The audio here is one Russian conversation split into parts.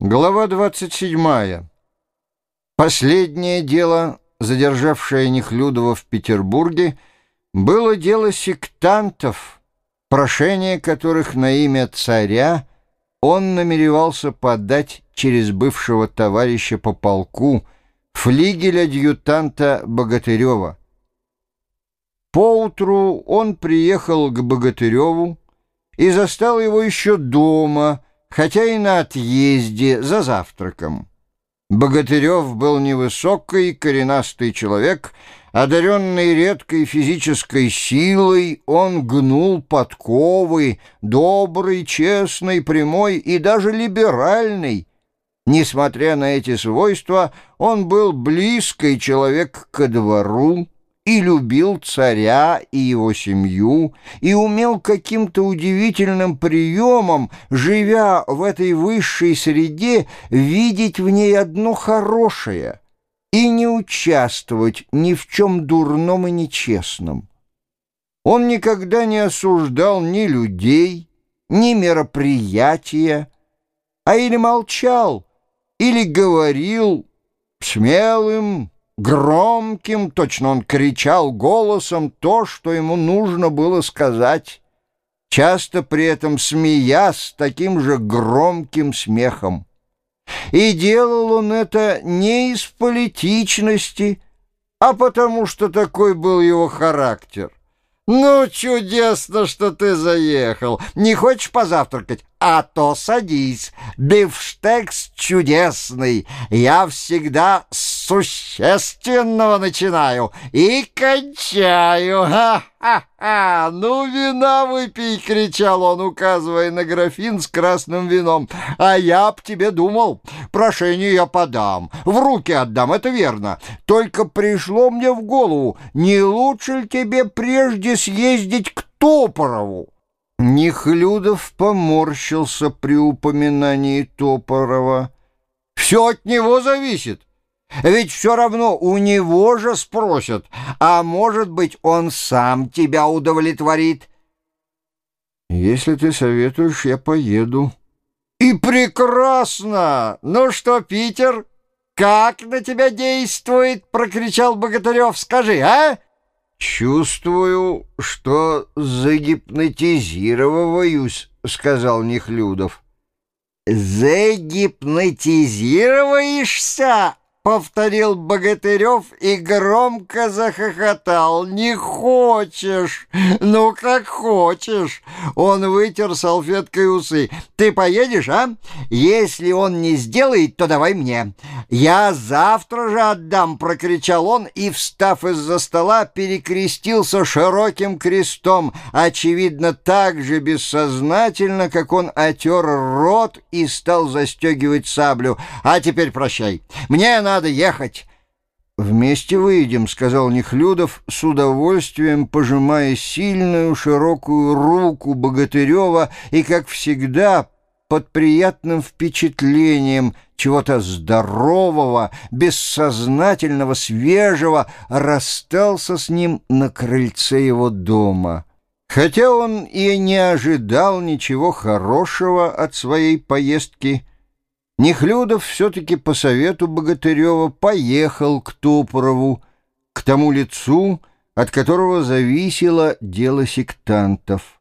Глава 27. Последнее дело, задержавшее Нехлюдова в Петербурге, было дело сектантов, прошение которых на имя царя он намеревался подать через бывшего товарища по полку, флигеля-адъютанта Богатырева. Поутру он приехал к Богатыреву и застал его еще дома, хотя и на отъезде за завтраком. Богатырев был невысокий, коренастый человек, одаренный редкой физической силой, он гнул подковы, добрый, честный, прямой и даже либеральный. Несмотря на эти свойства, он был близкий человек ко двору, и любил царя и его семью, и умел каким-то удивительным приемом, живя в этой высшей среде, видеть в ней одно хорошее и не участвовать ни в чем дурном и нечестном. Он никогда не осуждал ни людей, ни мероприятия, а или молчал, или говорил смелым, Громким, точно он кричал голосом то, что ему нужно было сказать, часто при этом смеясь таким же громким смехом. И делал он это не из политичности, а потому что такой был его характер. «Ну, чудесно, что ты заехал. Не хочешь позавтракать? А то садись. Бифштекс чудесный. Я всегда существенного начинаю и кончаю. Ха-ха-ха! Ну, вина выпей!» — кричал он, указывая на графин с красным вином. «А я б тебе думал, прошение я подам, в руки отдам, это верно. Только пришло мне в голову, не лучше ли тебе прежде съездить к Топорову?» Нехлюдов поморщился при упоминании Топорова. «Все от него зависит. Ведь все равно у него же спросят, а может быть, он сам тебя удовлетворит. Если ты советуешь, я поеду. И прекрасно! Ну что, Питер, как на тебя действует? Прокричал Богатырев. Скажи, а? Чувствую, что загипнотизировываюсь, сказал Нехлюдов. Загипнотизируешься? Повторил Богатырев и громко захохотал. «Не хочешь? Ну, как хочешь!» Он вытер салфеткой усы. «Ты поедешь, а? Если он не сделает, то давай мне. Я завтра же отдам!» — прокричал он и, встав из-за стола, перекрестился широким крестом, очевидно, так же бессознательно, как он отер рот и стал застегивать саблю. «А теперь прощай. Мне надо надо ехать». «Вместе выйдем», — сказал Нехлюдов, с удовольствием пожимая сильную широкую руку Богатырева и, как всегда, под приятным впечатлением чего-то здорового, бессознательного, свежего, расстался с ним на крыльце его дома. Хотя он и не ожидал ничего хорошего от своей поездки, Нехлюдов все-таки по совету Богатырева поехал к Топорову, к тому лицу, от которого зависело дело сектантов.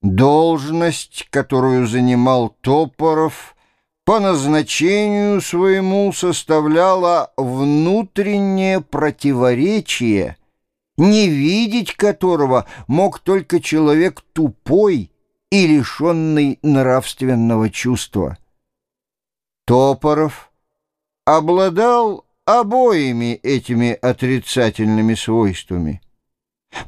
Должность, которую занимал Топоров, по назначению своему составляла внутреннее противоречие, не видеть которого мог только человек тупой и лишенный нравственного чувства. Топоров обладал обоими этими отрицательными свойствами.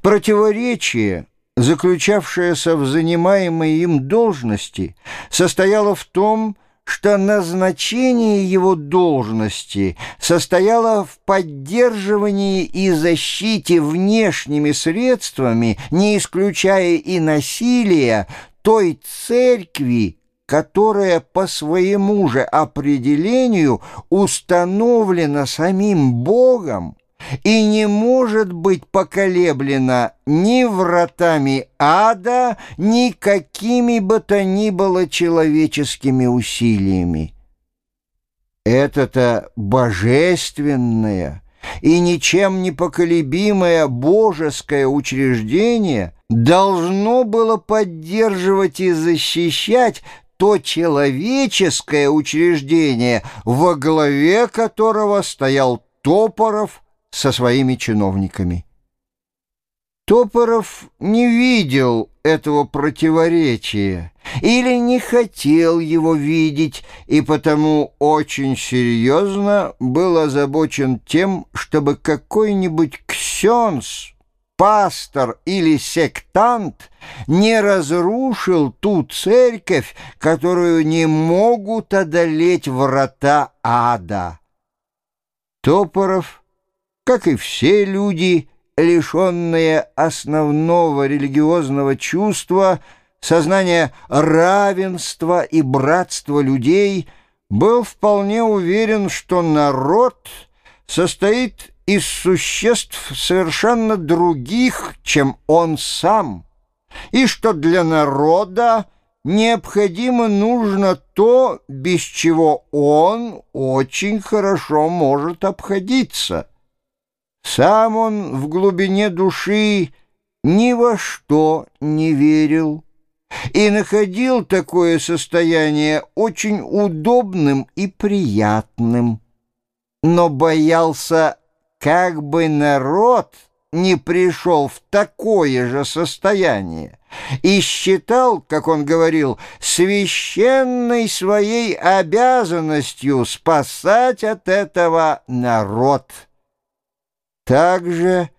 Противоречие, заключавшееся в занимаемой им должности, состояло в том, что назначение его должности состояло в поддерживании и защите внешними средствами, не исключая и насилия, той церкви, которая по своему же определению установлена самим Богом и не может быть поколеблена ни вратами ада, ни какими бы то ни было человеческими усилиями. Это-то божественное и ничем не поколебимое божеское учреждение должно было поддерживать и защищать то человеческое учреждение, во главе которого стоял Топоров со своими чиновниками. Топоров не видел этого противоречия или не хотел его видеть, и потому очень серьезно был озабочен тем, чтобы какой-нибудь ксенс, пастор или сектант не разрушил ту церковь, которую не могут одолеть врата ада. Топоров, как и все люди, лишенные основного религиозного чувства, сознания равенства и братства людей, был вполне уверен, что народ состоит из существ совершенно других, чем он сам, и что для народа необходимо нужно то, без чего он очень хорошо может обходиться. Сам он в глубине души ни во что не верил и находил такое состояние очень удобным и приятным, но боялся, как бы народ не пришел в такое же состояние и считал, как он говорил, священной своей обязанностью спасать от этого народ. Так же,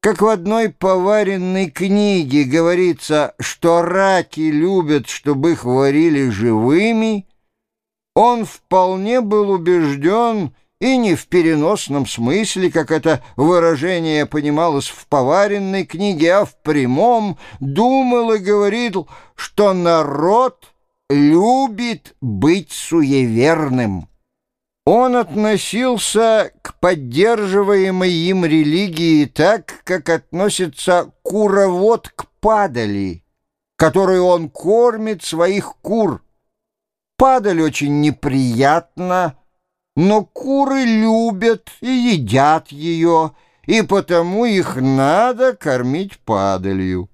как в одной поваренной книге говорится, что раки любят, чтобы их варили живыми, он вполне был убежден, и не в переносном смысле, как это выражение понималось в поваренной книге, а в прямом, думал и говорил, что народ любит быть суеверным. Он относился к поддерживаемой им религии так, как относится куровод к падали, которую он кормит своих кур. Падаль очень неприятна, но куры любят и едят ее, и потому их надо кормить падалью.